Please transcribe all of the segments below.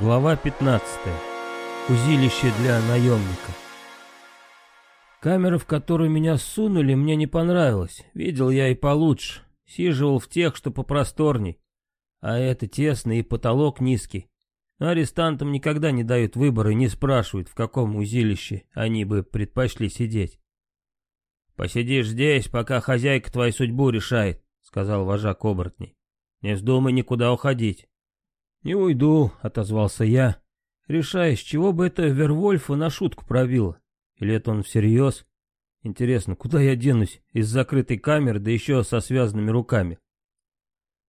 Глава 15. Узилище для наемника. Камера, в которую меня сунули, мне не понравилась. Видел я и получше. Сиживал в тех, что попросторней. А это тесно и потолок низкий. Но арестантам никогда не дают выбора и не спрашивают, в каком узилище они бы предпочли сидеть. «Посидишь здесь, пока хозяйка твою судьбу решает», — сказал вожак оборотней. «Не вздумай никуда уходить». «Не уйду», — отозвался я, решая, с чего бы это Вервольфа на шутку пробило. Или это он всерьез? Интересно, куда я денусь из закрытой камеры, да еще со связанными руками?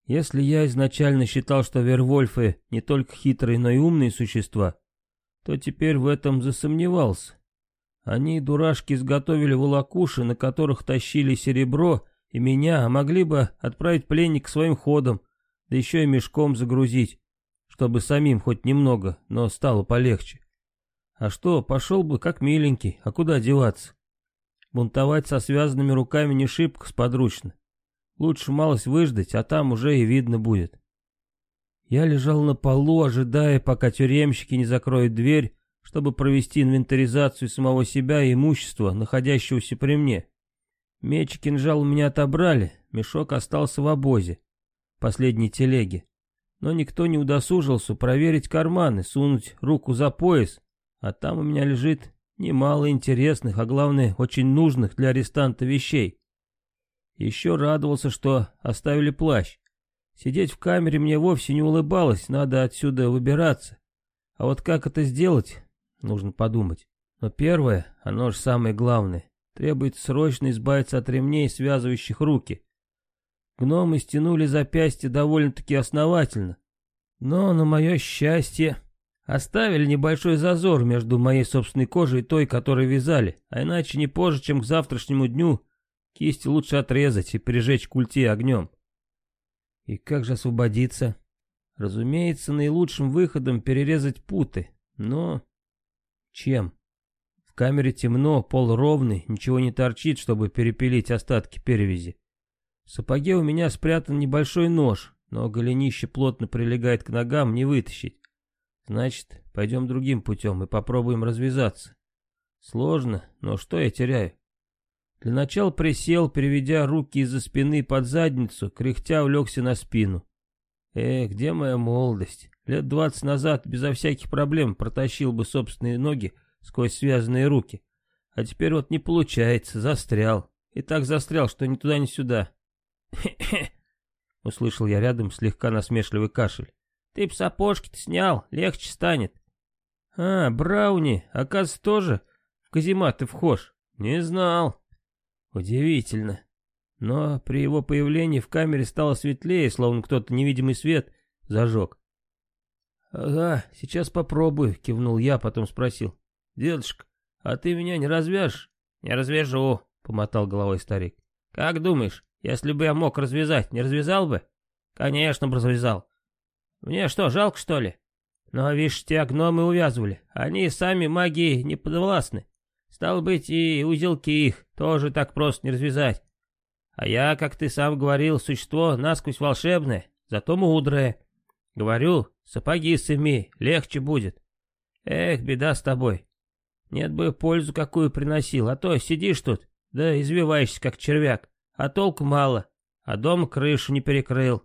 Если я изначально считал, что Вервольфы не только хитрые, но и умные существа, то теперь в этом засомневался. Они, дурашки, изготовили волокуши, на которых тащили серебро и меня, а могли бы отправить пленника своим ходом, да еще и мешком загрузить чтобы самим хоть немного, но стало полегче. А что, пошел бы как миленький, а куда деваться? Бунтовать со связанными руками не шибко сподручно. Лучше малость выждать, а там уже и видно будет. Я лежал на полу, ожидая, пока тюремщики не закроют дверь, чтобы провести инвентаризацию самого себя и имущества, находящегося при мне. Меч и кинжал у меня отобрали, мешок остался в обозе, последней телеге но никто не удосужился проверить карманы, сунуть руку за пояс, а там у меня лежит немало интересных, а главное, очень нужных для арестанта вещей. Еще радовался, что оставили плащ. Сидеть в камере мне вовсе не улыбалось, надо отсюда выбираться. А вот как это сделать, нужно подумать. Но первое, оно же самое главное, требует срочно избавиться от ремней, связывающих руки. Гномы стянули запястье довольно-таки основательно. Но, на мое счастье, оставили небольшой зазор между моей собственной кожей и той, которой вязали, а иначе не позже, чем к завтрашнему дню, кисти лучше отрезать и прижечь культи огнем. И как же освободиться? Разумеется, наилучшим выходом перерезать путы, но... Чем? В камере темно, пол ровный, ничего не торчит, чтобы перепилить остатки перевязи. В сапоге у меня спрятан небольшой нож, но голенище плотно прилегает к ногам, не вытащить. Значит, пойдем другим путем и попробуем развязаться. Сложно, но что я теряю? Для начала присел, переведя руки из-за спины под задницу, кряхтя улегся на спину. Эх, где моя молодость? Лет двадцать назад безо всяких проблем протащил бы собственные ноги сквозь связанные руки. А теперь вот не получается, застрял. И так застрял, что ни туда, ни сюда. Услышал я рядом слегка насмешливый кашель. Ты б сапожки-то снял, легче станет. А, Брауни, оказывается, тоже в казематы вхож. Не знал. Удивительно. Но при его появлении в камере стало светлее, словно кто-то невидимый свет зажег. «Ага, сейчас попробую», — кивнул я, потом спросил. «Дедушка, а ты меня не развяжешь?» «Не развяжу», — помотал головой старик. «Как думаешь, если бы я мог развязать, не развязал бы? Конечно бы развязал. Мне что, жалко что ли? Но, видишь, те гномы увязывали. Они сами магии не подвластны. Стало быть, и узелки их тоже так просто не развязать. А я, как ты сам говорил, существо насквозь волшебное, зато мудрое. Говорю, сапоги сыми, легче будет. Эх, беда с тобой. Нет бы пользу какую приносил, а то сидишь тут, да извиваешься, как червяк а толку мало, а дом крышу не перекрыл.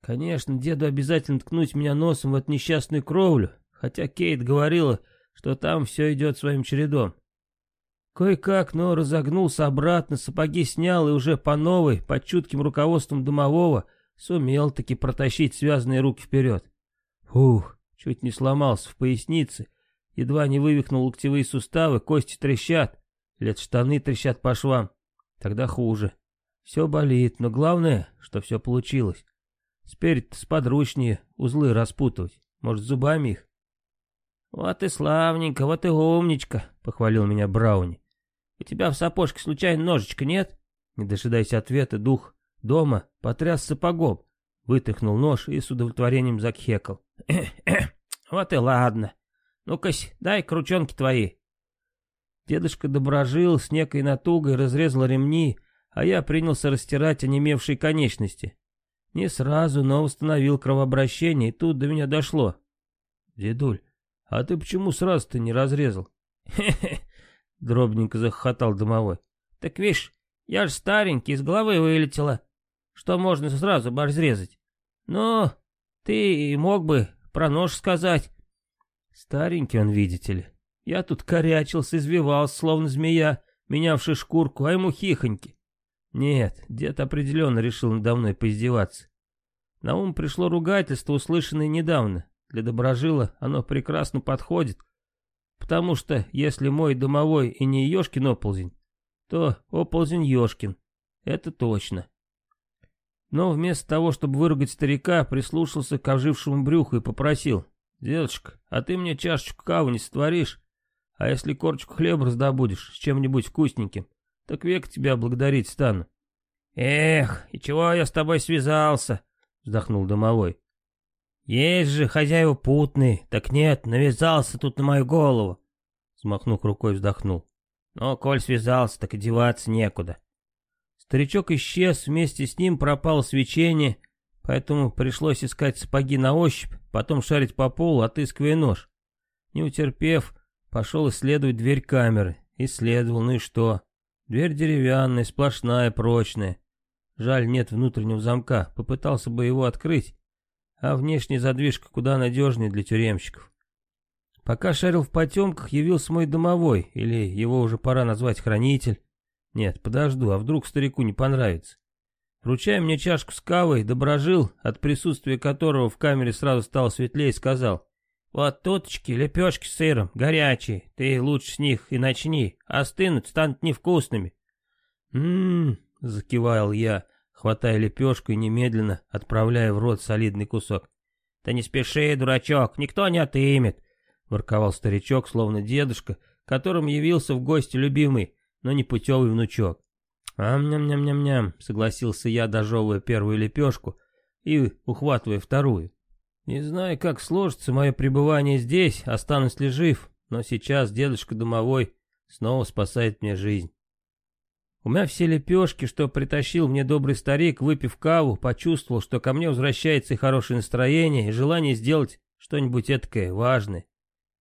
Конечно, деду обязательно ткнуть меня носом в эту несчастную кровлю, хотя Кейт говорила, что там все идет своим чередом. Кое-как, но разогнулся обратно, сапоги снял и уже по новой, под чутким руководством домового, сумел таки протащить связанные руки вперед. Фух, чуть не сломался в пояснице, едва не вывихнул локтевые суставы, кости трещат, лет штаны трещат по швам. Тогда хуже. Все болит, но главное, что все получилось. Теперь-то сподручнее узлы распутывать. Может, зубами их? «Вот и славненько, вот и умничка», — похвалил меня Брауни. «У тебя в сапожке случайно ножичка нет?» Не дожидаясь ответа, дух дома потряс сапогом, вытряхнул нож и с удовлетворением закхекал. «Вот и ладно. Ну-ка, дай крученки твои». Дедушка доброжил, с некой натугой разрезал ремни, а я принялся растирать онемевшие конечности. Не сразу, но восстановил кровообращение, и тут до меня дошло. Дедуль, а ты почему сразу-то не разрезал? Хе-хе, дробненько захохотал домовой. Так видишь, я ж старенький, из головы вылетело, что можно сразу бы разрезать. Но ты мог бы про нож сказать. Старенький он, видите ли. Я тут корячился, извивался, словно змея, менявший шкурку, а ему хихоньки. Нет, дед определенно решил надо мной поиздеваться. На ум пришло ругательство, услышанное недавно. Для доброжила оно прекрасно подходит, потому что если мой домовой и не Ёшкин оползень, то оползень Ёшкин. Это точно. Но вместо того, чтобы выругать старика, прислушался к ожившему брюху и попросил. «Дедушка, а ты мне чашечку кавы не сотворишь? А если корочку хлеба раздобудешь с чем-нибудь вкусненьким, так век тебя благодарить стану». «Эх, и чего я с тобой связался?» — вздохнул домовой. «Есть же хозяева путные, так нет, навязался тут на мою голову!» Смахнув рукой, вздохнул. «Но, коль связался, так и деваться некуда». Старичок исчез, вместе с ним пропало свечение, поэтому пришлось искать сапоги на ощупь, потом шарить по полу, отыскивая нож. Не утерпев, пошел исследовать дверь камеры. Исследовал, ну и что? Дверь деревянная, сплошная, прочная. Жаль, нет внутреннего замка, попытался бы его открыть, а внешняя задвижка куда надежнее для тюремщиков. Пока шарил в потемках, явился мой домовой, или его уже пора назвать хранитель. Нет, подожду, а вдруг старику не понравится. Вручая мне чашку с кавой, доброжил, от присутствия которого в камере сразу стало светлее, сказал. «Вот туточки, лепешки с сыром, горячие, ты лучше с них и начни, остынут, станут невкусными». «М-м-м», закивал я, хватая лепешку и немедленно отправляя в рот солидный кусок. «Да не спеши, дурачок, никто не отымет», — ворковал старичок, словно дедушка, которым явился в гости любимый, но не путевый внучок. «Ам-ням-ням-ням-ням», — согласился я, дожевывая первую лепешку и ухватывая вторую. «Не знаю, как сложится мое пребывание здесь, останусь ли жив, но сейчас дедушка домовой снова спасает мне жизнь». У меня все лепешки, что притащил мне добрый старик, выпив каву, почувствовал, что ко мне возвращается и хорошее настроение, и желание сделать что-нибудь эткое, важное.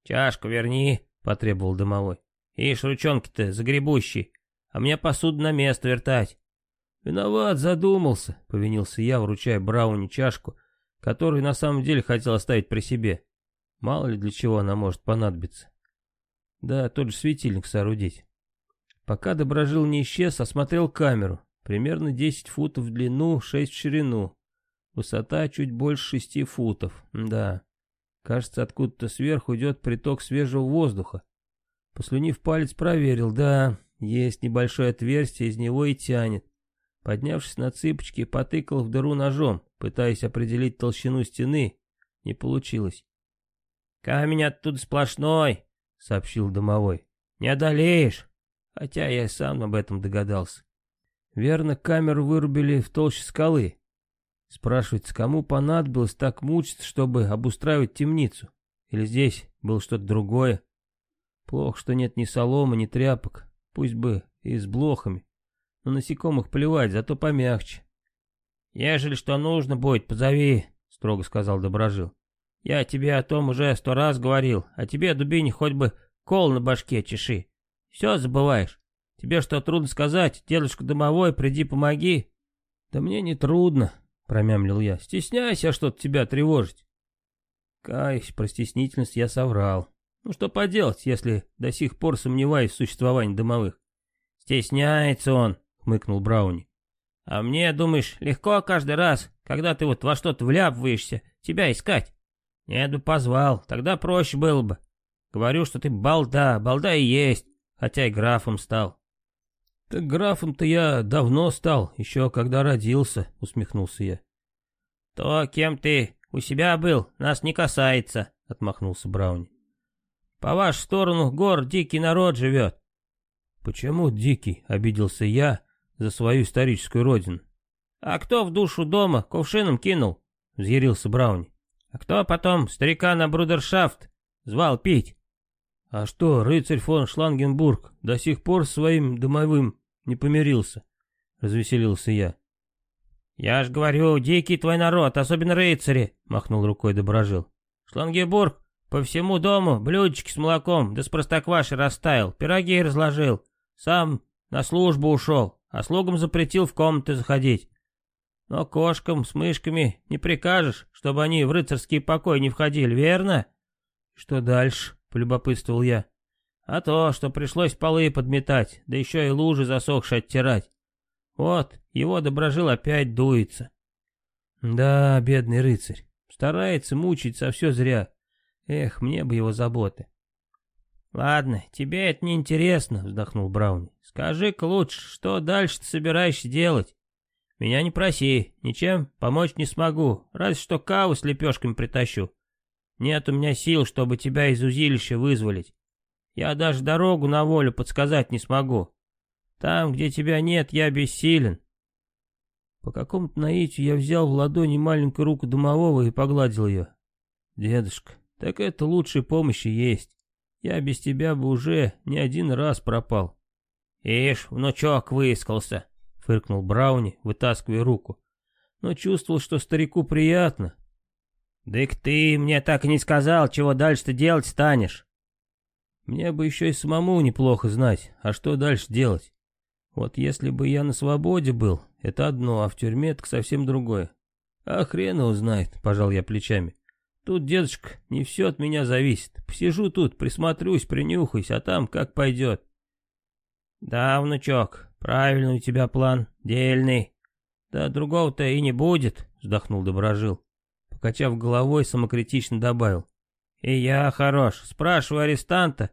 «Чашку верни», — потребовал домовой. Ишь, ручонки-то загребущие, а мне посуду на место вертать. Виноват, задумался, повинился я, вручая Брауни чашку, которую на самом деле хотел оставить при себе. Мало ли для чего она может понадобиться. Да, тот же светильник соорудить. Пока Доброжил не исчез, осмотрел камеру. Примерно 10 футов в длину, 6 в ширину. Высота чуть больше 6 футов. Да. Кажется, откуда-то сверху идет приток свежего воздуха. Послюнив палец, проверил. Да, есть небольшое отверстие, из него и тянет. Поднявшись на цыпочки, потыкал в дыру ножом, пытаясь определить толщину стены. Не получилось. «Камень оттуда сплошной», — сообщил домовой. «Не одолеешь». Хотя я и сам об этом догадался. Верно, камеру вырубили в толще скалы. Спрашивается, кому понадобилось так мучиться, чтобы обустраивать темницу? Или здесь было что-то другое? Плохо, что нет ни соломы, ни тряпок, пусть бы и с блохами. Но насекомых плевать, зато помягче. «Ежели что нужно будет, позови», — строго сказал Доброжил. «Я тебе о том уже сто раз говорил, а тебе, дубине, хоть бы кол на башке чеши. Все забываешь. Тебе что, трудно сказать? Дедушка домовой, приди помоги». «Да мне не трудно», — промямлил я. «Стесняйся что-то тебя тревожить». Каюсь, про стеснительность я соврал. Ну что поделать, если до сих пор сомневаюсь в существовании домовых? Стесняется он, хмыкнул Брауни. А мне, думаешь, легко каждый раз, когда ты вот во что-то вляпываешься, тебя искать? Нет бы позвал, тогда проще было бы. Говорю, что ты балда, балда и есть, хотя и графом стал. Так графом-то я давно стал, еще когда родился, усмехнулся я. То, кем ты у себя был, нас не касается, отмахнулся Брауни. По вашу сторону гор дикий народ живет. Почему дикий, обиделся я за свою историческую родину. А кто в душу дома кувшином кинул? Взъярился Брауни. А кто потом старика на брудершафт звал пить? А что, рыцарь фон Шлангенбург до сих пор своим домовым не помирился? Развеселился я. Я ж говорю, дикий твой народ, особенно рыцари, махнул рукой Доброжил. Шлангенбург По всему дому блюдечки с молоком, да с простоквашей расставил, пироги разложил. Сам на службу ушел, а слугам запретил в комнаты заходить. Но кошкам с мышками не прикажешь, чтобы они в рыцарский покой не входили, верно? Что дальше? Полюбопытствовал я. А то, что пришлось полы подметать, да еще и лужи засохшие оттирать. Вот, его доброжил опять дуется. Да, бедный рыцарь. Старается, мучиться, все зря. Эх, мне бы его заботы. «Ладно, тебе это не интересно, вздохнул Брауни. «Скажи-ка лучше, что дальше ты собираешься делать? Меня не проси, ничем помочь не смогу, разве что каву с лепешками притащу. Нет у меня сил, чтобы тебя из узилища вызволить. Я даже дорогу на волю подсказать не смогу. Там, где тебя нет, я бессилен». По какому-то наитию я взял в ладони маленькую руку домового и погладил ее. «Дедушка, так это лучшей помощи есть. Я без тебя бы уже не один раз пропал. Ишь, внучок выискался, фыркнул Брауни, вытаскивая руку. Но чувствовал, что старику приятно. Дык ты мне так и не сказал, чего дальше ты делать станешь. Мне бы еще и самому неплохо знать, а что дальше делать. Вот если бы я на свободе был, это одно, а в тюрьме это совсем другое. А хрен его знает, пожал я плечами. Тут, дедушка, не все от меня зависит. Посижу тут, присмотрюсь, принюхаюсь, а там как пойдет. Да, внучок, правильный у тебя план, дельный. Да другого-то и не будет, вздохнул Доброжил. Покачав головой, самокритично добавил. И я хорош, спрашиваю арестанта.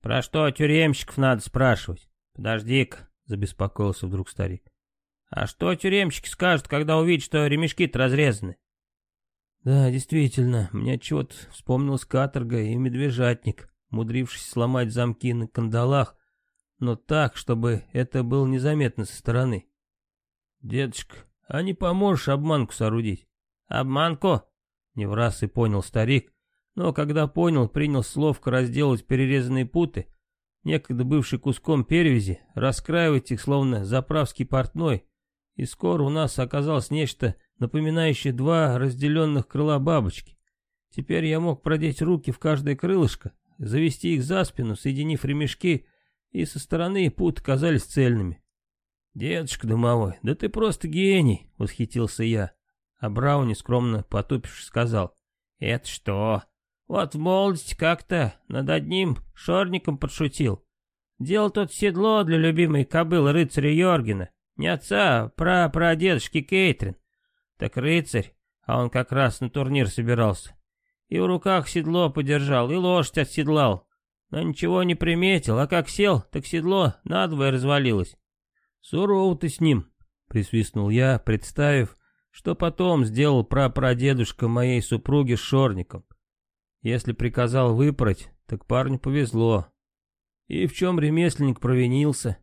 Про что тюремщиков надо спрашивать? Подожди-ка, забеспокоился вдруг старик. А что тюремщики скажут, когда увидят, что ремешки-то разрезаны? Да, действительно, мне чего-то вспомнилась каторга и медвежатник, мудрившись сломать замки на кандалах, но так, чтобы это было незаметно со стороны. Дедушка, а не поможешь обманку соорудить? Обманку? Не в раз и понял старик, но когда понял, принял словко разделать перерезанные путы, некогда бывший куском перевязи, раскраивать их словно заправский портной, и скоро у нас оказалось нечто напоминающие два разделенных крыла бабочки. Теперь я мог продеть руки в каждое крылышко, завести их за спину, соединив ремешки, и со стороны пут казались цельными. «Дедушка домовой, да ты просто гений!» — восхитился я. А Брауни, скромно потупившись, сказал. «Это что? Вот в молодости как-то над одним шорником подшутил. Делал тот седло для любимой кобылы рыцаря Йоргена. Не отца, а про прадедушки Кейтрин. Так рыцарь, а он как раз на турнир собирался. И в руках седло подержал, и лошадь отседлал. Но ничего не приметил, а как сел, так седло надвое развалилось. Сурово ты с ним, присвистнул я, представив, что потом сделал прапрадедушка моей супруги с шорником. Если приказал выпороть, так парню повезло. И в чем ремесленник провинился?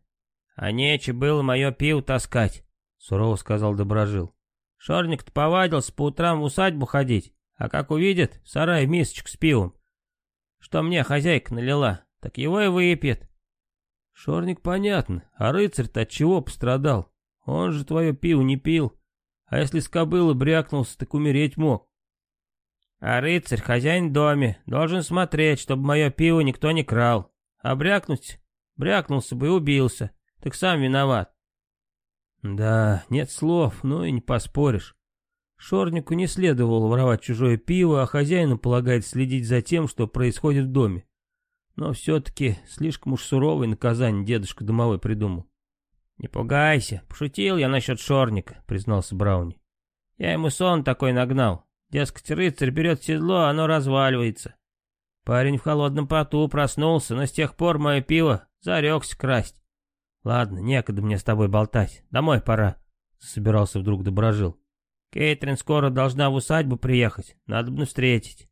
А нече было мое пиво таскать, сурово сказал Доброжил. Шорник-то повадился по утрам в усадьбу ходить, а как увидит, в сарае мисочку с пивом. Что мне хозяйка налила, так его и выпьет. Шорник понятно, а рыцарь-то от чего пострадал? Он же твое пиво не пил. А если с кобылы брякнулся, так умереть мог. А рыцарь, хозяин доме, должен смотреть, чтобы мое пиво никто не крал. А брякнуть, брякнулся бы и убился. Так сам виноват. Да, нет слов, но и не поспоришь. Шорнику не следовало воровать чужое пиво, а хозяину полагает следить за тем, что происходит в доме. Но все-таки слишком уж суровое наказание дедушка домовой придумал. «Не пугайся, пошутил я насчет Шорника», — признался Брауни. «Я ему сон такой нагнал. Дескать, рыцарь берет седло, оно разваливается. Парень в холодном поту проснулся, но с тех пор мое пиво зарекся красть. «Ладно, некогда мне с тобой болтать. Домой пора», — собирался вдруг доброжил. «Кейтрин скоро должна в усадьбу приехать. Надо бы встретить».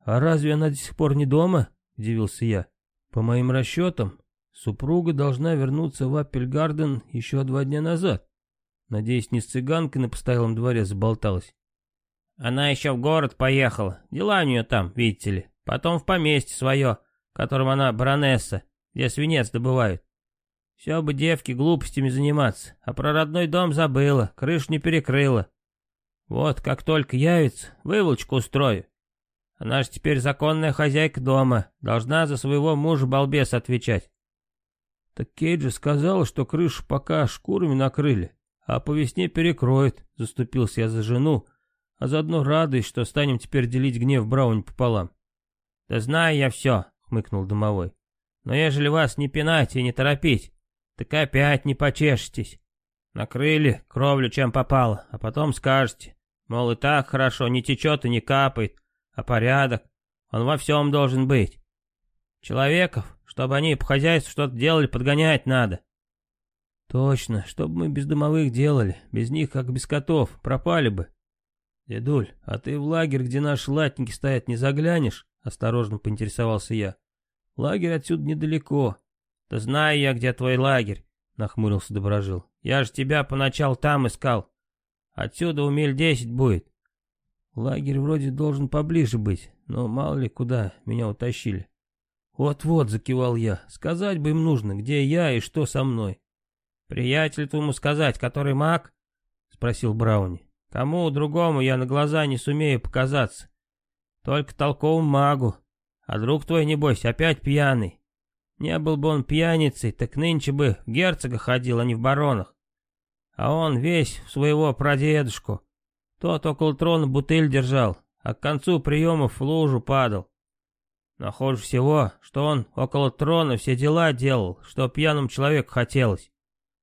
«А разве она до сих пор не дома?» — удивился я. «По моим расчетам, супруга должна вернуться в Аппельгарден еще два дня назад. Надеюсь, не с цыганкой на постоялом дворе заболталась». «Она еще в город поехала. Дела у нее там, видите ли. Потом в поместье свое, которым она баронесса, где свинец добывают. Все бы девки глупостями заниматься, а про родной дом забыла, крышу не перекрыла. Вот как только явится, выволочку устрою. Она же теперь законная хозяйка дома, должна за своего мужа балбес отвечать. Так Кейт же сказала, что крышу пока шкурами накрыли, а по весне перекроет, заступился я за жену, а заодно радуюсь, что станем теперь делить гнев Брауни пополам. Да знаю я все, хмыкнул домовой. Но ежели вас не пинать и не торопить, так опять не почешетесь. Накрыли кровлю чем попало, а потом скажете, мол, и так хорошо, не течет и не капает, а порядок, он во всем должен быть. Человеков, чтобы они по хозяйству что-то делали, подгонять надо. Точно, что бы мы без домовых делали, без них, как без котов, пропали бы. Дедуль, а ты в лагерь, где наши латники стоят, не заглянешь? Осторожно поинтересовался я. Лагерь отсюда недалеко. Да знаю я, где твой лагерь, нахмурился Доброжил. Я же тебя поначалу там искал. Отсюда у миль десять будет. Лагерь вроде должен поближе быть, но мало ли куда меня утащили. Вот-вот, закивал я, сказать бы им нужно, где я и что со мной. Приятель твоему сказать, который маг? Спросил Брауни. Кому другому я на глаза не сумею показаться. Только толковому магу. А друг твой, небось, опять пьяный. Не был бы он пьяницей, так нынче бы герцога ходил, а не в баронах. А он весь в своего прадедушку. Тот около трона бутыль держал, а к концу приемов в лужу падал. Но хуже всего, что он около трона все дела делал, что пьяному человеку хотелось.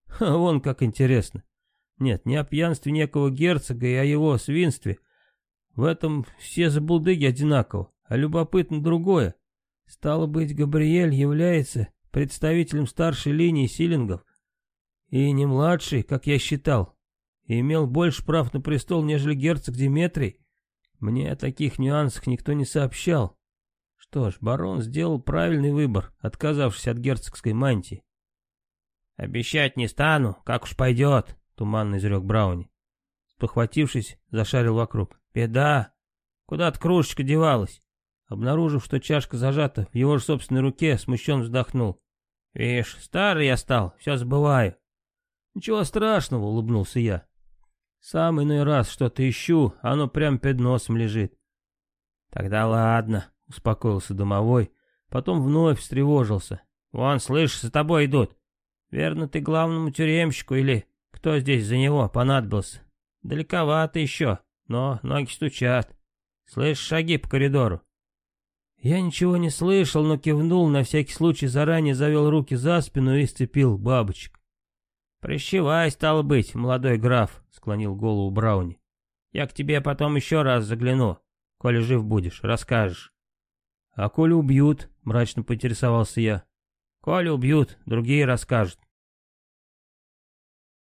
Ха, вон как интересно. Нет, не о пьянстве некого герцога и о его свинстве. В этом все забулдыги одинаково, а любопытно другое. Стало быть, Габриэль является представителем старшей линии силингов, и не младший, как я считал, и имел больше прав на престол, нежели герцог Диметрий. Мне о таких нюансах никто не сообщал. Что ж, барон сделал правильный выбор, отказавшись от герцогской мантии. «Обещать не стану, как уж пойдет», — туманно изрек Брауни. Спохватившись, зашарил вокруг. «Беда! Куда-то кружечка девалась!» Обнаружив, что чашка зажата в его же собственной руке, смущен вздохнул. «Видишь, старый я стал, все забываю». «Ничего страшного», — улыбнулся я. «Сам иной раз что-то ищу, оно прям перед носом лежит». «Тогда ладно», — успокоился домовой, потом вновь встревожился. «Вон, слышишь, за тобой идут. Верно, ты главному тюремщику или кто здесь за него понадобился? Далековато еще, но ноги стучат. Слышишь шаги по коридору?» Я ничего не слышал, но кивнул, на всякий случай заранее завел руки за спину и сцепил бабочек. «Прощевай, стало быть, молодой граф», — склонил голову Брауни. «Я к тебе потом еще раз загляну, коли жив будешь, расскажешь». «А коли убьют?» — мрачно поинтересовался я. «Коли убьют, другие расскажут.